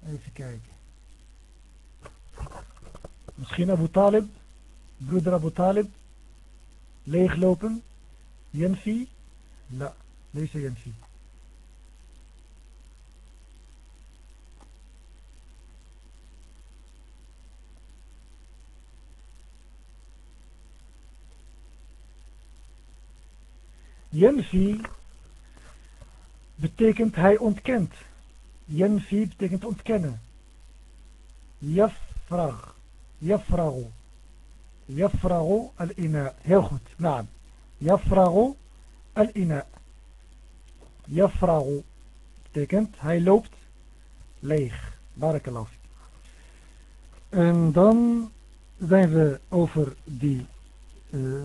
Even kijken. Misschien Abu Talib, broeder Abu Talib, leeglopen, Jenfi? La, deze Jenfi. Yenfi betekent hij ontkent. Yenfi betekent ontkennen. Yafrag. Yafragu. Yafragu al-ina. Heel goed. Naam. Yafragu al-ina. Yafragu betekent hij loopt leeg. Barakallahu. En dan zijn we over die uh,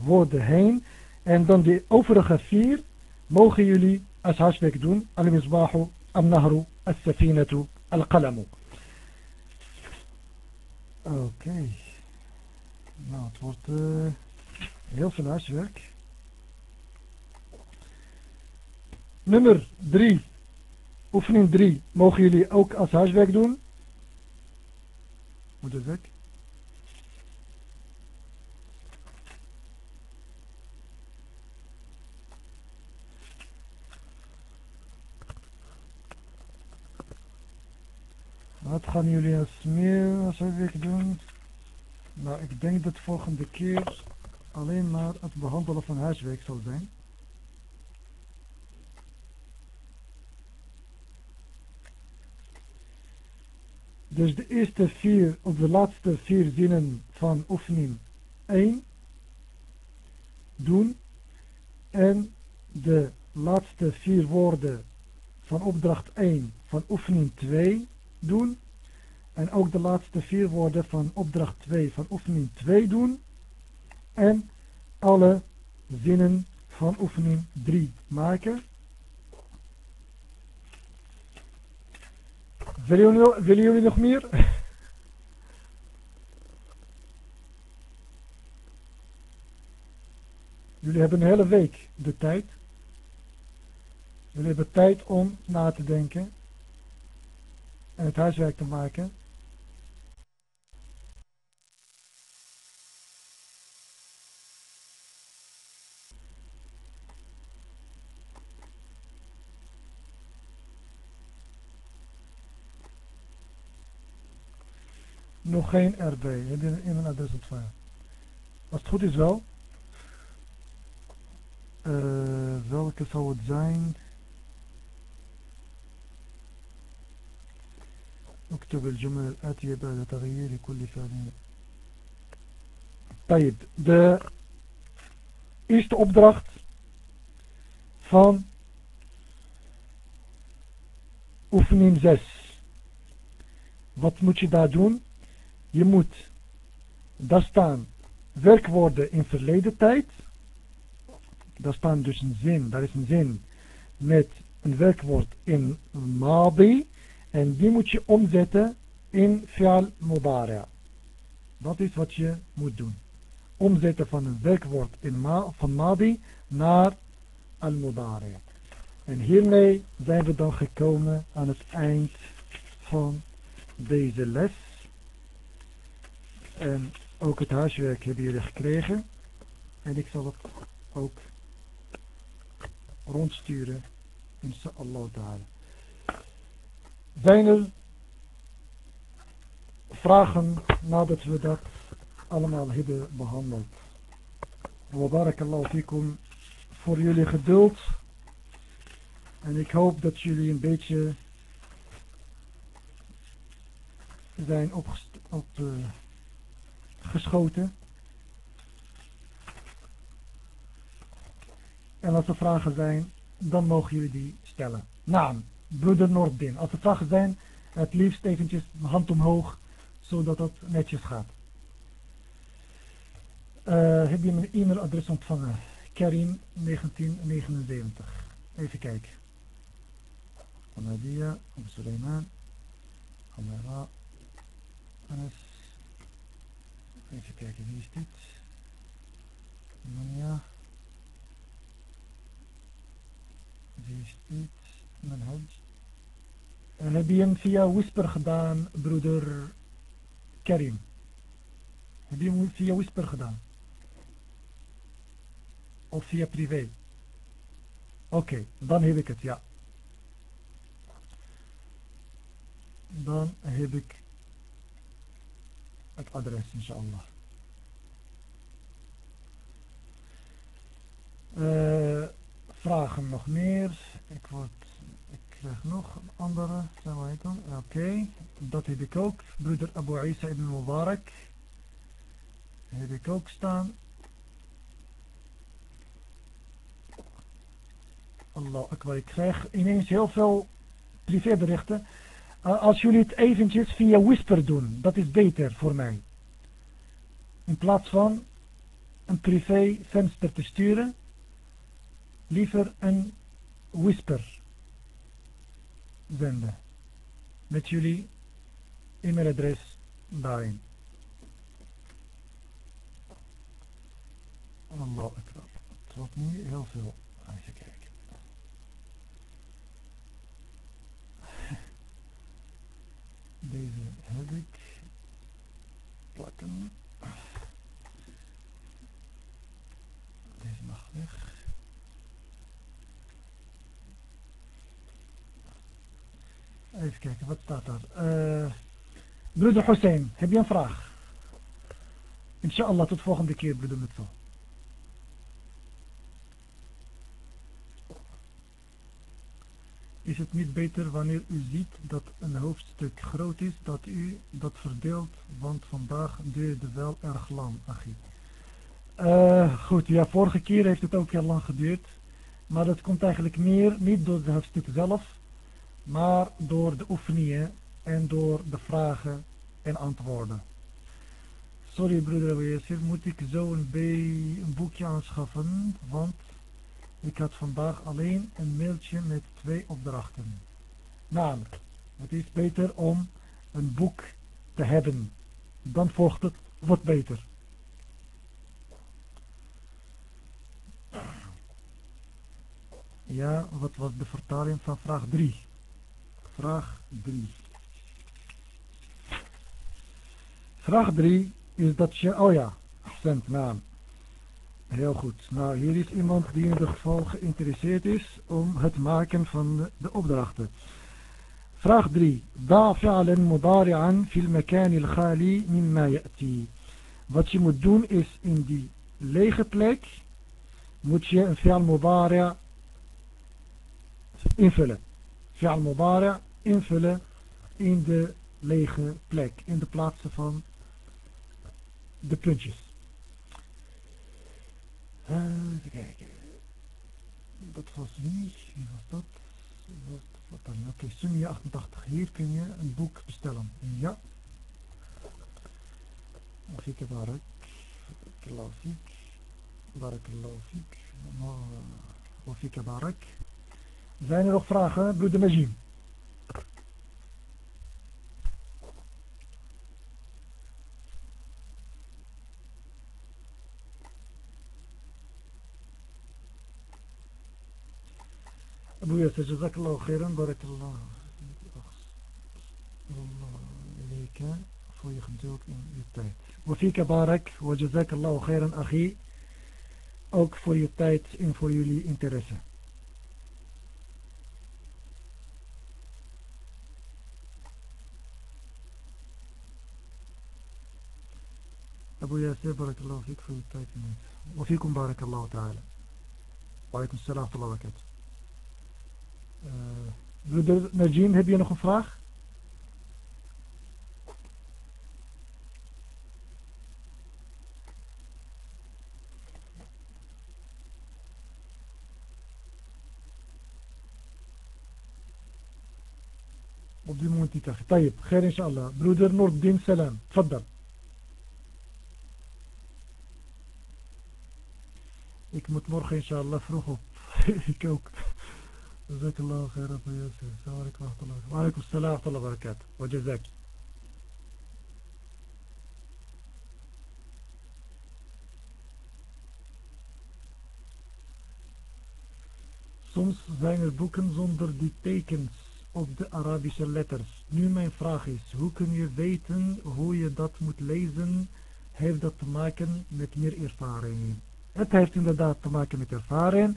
woorden heen. En dan de overige vier mogen jullie als huiswerk doen. Al-Misbahu, Al-Nahru, Al-Safinatu, Al-Qalamu. Oké. Nou, het wordt uh, heel veel huiswerk. Nummer 3. Oefening 3 mogen jullie ook als huiswerk doen. Moet het weg? Wat gaan jullie als meer als week doen? Nou, ik denk dat volgende keer alleen maar het behandelen van huiswerk zal zijn. Dus de eerste vier, of de laatste vier zinnen van oefening 1 doen. En de laatste vier woorden van opdracht 1 van oefening 2 doen. En ook de laatste vier woorden van opdracht 2 van oefening 2 doen. En alle zinnen van oefening 3 maken. Willen jullie, willen jullie nog meer? Jullie hebben een hele week de tijd. Jullie hebben tijd om na te denken en het huiswerk te maken. Nog geen RB. Je een e-mailadres ontvangen? Als het goed is wel. Uh, welke zou het zijn? اكتب الجمل الآتية بعد تغيير كل فعل طيب de eerste opdracht van oefening 6 wat moet je daar doen je moet daar staan werkwoorden in verleden tijd daar staan dus een zin daar is een zin met een werkwoord in madi en die moet je omzetten in fi'al mudari'. Dat is wat je moet doen. Omzetten van een werkwoord in ma van madi naar al-mudari'. En hiermee zijn we dan gekomen aan het eind van deze les. En ook het huiswerk hebben jullie gekregen. En ik zal het ook rondsturen. Inshallah ta'ala. Zijn er vragen nadat we dat allemaal hebben behandeld. Wa barakallahu fikum voor jullie geduld. En ik hoop dat jullie een beetje zijn opgeschoten. Op, uh, en als er vragen zijn, dan mogen jullie die stellen. Naam, broeder Noordin. Als er vragen zijn, het liefst eventjes hand omhoog, zodat het netjes gaat. Uh, heb je mijn e-mailadres ontvangen? Karim 1979. Even kijken. Hamadia, Om Suleiman, Hamara, Anas. Even kijken, wie is dit? Mania. Wie is dit? Manhaj. Heb je hem via Whisper gedaan, broeder Karim? Heb je hem via Whisper gedaan? Of via privé? Oké, dan heb ik het, ja. Dan heb ik het adres, inshallah. Uh, vragen nog meer. Ik, word, nog andere. Oké, dat heb ik ook. Broeder Abu Isa ibn Mubarak. Heb ik ook staan. Allah akbar. Ik krijg ineens heel veel privéberichten. Uh, als jullie het eventjes via Whisper doen, dat is beter voor mij. In plaats van een privé venster te sturen, liever een Whisper zenden. Met jullie e-mailadres daarin. Allah akbar. Het wordt nu heel veel. Even kijken. Deze heb ik. Plakken. Deze mag weg. Even kijken, wat staat daar? Uh, broeder Hussein, heb je een vraag? Inshallah, tot volgende keer, broeder Mitchell. Is het niet beter wanneer u ziet dat een hoofdstuk groot is, dat u dat verdeelt, want vandaag duurde wel erg lang, Achie. Uh, goed, ja, vorige keer heeft het ook heel lang geduurd. Maar dat komt eigenlijk meer, niet door het hoofdstuk zelf, maar door de oefeningen en door de vragen en antwoorden. Sorry broeder Weesir, moet ik zo een, een boekje aanschaffen, want ik had vandaag alleen een mailtje met twee opdrachten. Namelijk, het is beter om een boek te hebben. Dan volgt het wat beter. Ja, wat was de vertaling van vraag 3? Vraag 3. Vraag 3 is dat je, oh ja, cent naam. Heel goed. Nou, hier is iemand die in ieder geval geïnteresseerd is om het maken van de, opdrachten. Vraag 3. Da mudari'an fil makan al-khali mimma ya'ti. Wat je moet doen is in die lege plek moet je een fi'al mudari' invullen. Fi'al mudari' invullen in de lege plek, in de plaatsen van de puntjes. Uh, even kijken. Dat was wie? Wie was dat? Oké, okay, Sunja 88. Hier kun je een boek bestellen. Ja. Fik Barak. Klaufik. Barak Laufik. Wafika Barak. Zijn er nog vragen, broeder Majim? أبو ياسر جزاك الله خيرا بارك الله إليك voor je geduld in je tijd. Wafika Barak, wa jazakallahu khairan akhi. Ook voor je tijd en voor jullie interesse. أبو ياسر بارك الله فيك في التايتين وفيكم بارك الله تعالى. وعليكم السلام ورحمة الله وبركاته. آه، برودر نجيم هل يوجد فراخ؟ طيب خير إن شاء الله. برودر نور الدين سلام. تفضل. Ik moet morgen inshallah vroeg op. ik ook. Jazakallah khairan voor Yasser. Assalamu wa alaikum salam wa barakatuh. Wa jazak. Soms zijn er boeken zonder die tekens op de Arabische letters. Nu mijn vraag is, hoe kun je weten hoe je dat moet lezen? Heeft dat te maken met meer ervaring? Het heeft inderdaad te maken met ervaring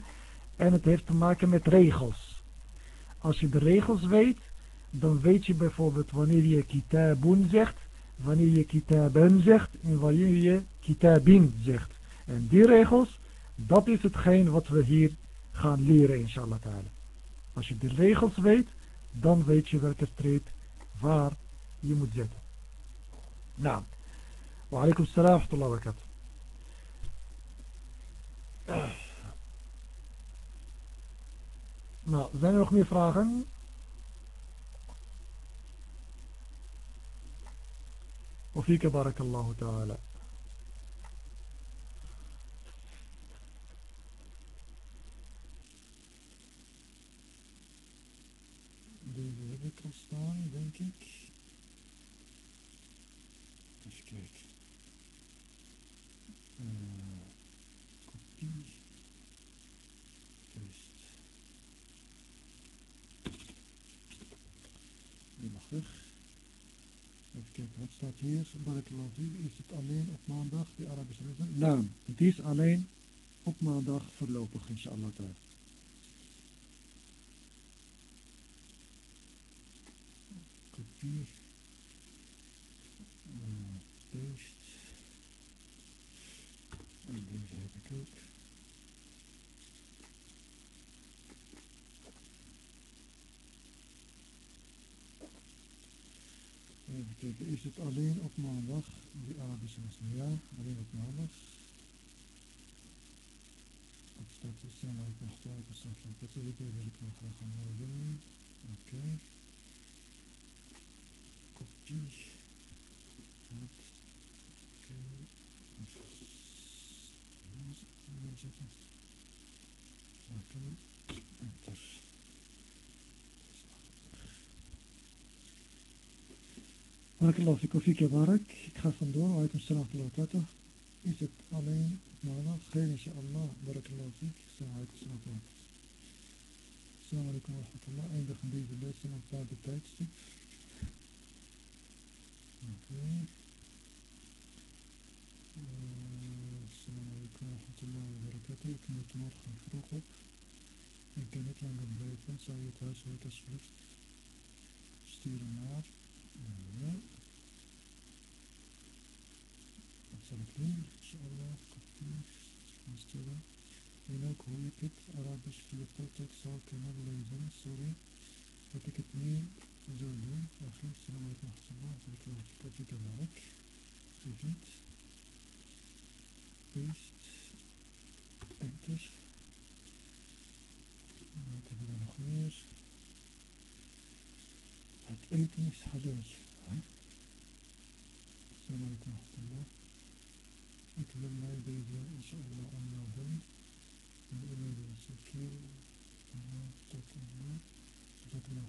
en het heeft te maken met regels. Als je de regels weet, dan weet je bijvoorbeeld wanneer je kitabun zegt, wanneer je kitaben zegt en wanneer je kitabin zegt. En die regels, dat is hetgeen wat we hier gaan leren inshallah ta'ala. Als je de regels weet, dan weet je welke streep waar je moet zetten. Nou, wa alaikum salam wa rahmatullahi wa. Nou, zijn er nog meer vragen? وفيك بارك الله تعالى Deze heb ik al staan, denk ik. Staat hier? Is het alleen op maandag, die Arabische lessen? Nou, het is alleen op maandag voorlopig, inshallah ta'ala. kopie, uh, paste, en deze heb ik ook. Even kijken, is het alleen op maandag, die Arabische les? Ja, alleen op maandag. Wat staat er? Zijn er nog twee? Dat staat er. Dat wil ik nog graag gaan horen. Oké. Okay. Kopie. Wat? Oké. Zetten. Oké. Enter. Barak. Ik ga vandoor. Alaikum salam wa barakatuh. Is het alleen maandag? Geen inshallah. Barakallahu fik. Wa barakatuh. Assalamu alaikum wa rahmatullah. Eindigen deze les in een bepaalde tijdstip. Oké. Assalamu alaikum wa rahmatullah wa barakatuh. Ik moet morgen vroeg op. Ik kan niet langer blijven. Zou je het huiswerk alsjeblieft sturen naar... Wat zal ik doen? Inshallah, kopie, instellen. En ook hoe ik het Arabisch via foto's zou kunnen lezen. Sorry dat ik het nu zo doe. Wacht, salam alaikum wa rahmatullah. Kopie kan ook. Repeat. Paste. Enter. Wat hebben we nog meer? Het eten is halal. Assalamu alaikum wa rahmatullah. Ik wil mij deze inshallah aanmelden. En inmiddels een stukje. Tot en met. Zodat we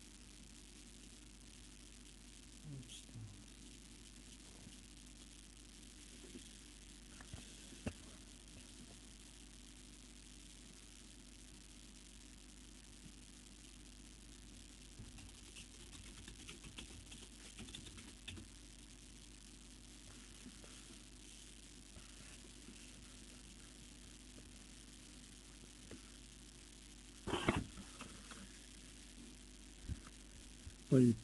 طيب.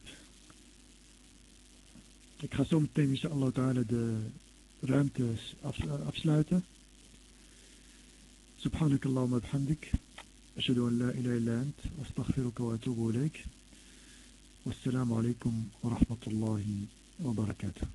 Ik ga zo meteen inshallah ta'ala de ruimtes afsluiten. سبحانك اللهم وبحمدك أشهد أن لا إله إلا أنت أستغفرك وأتوب إليك والسلام عليكم ورحمة الله وبركاته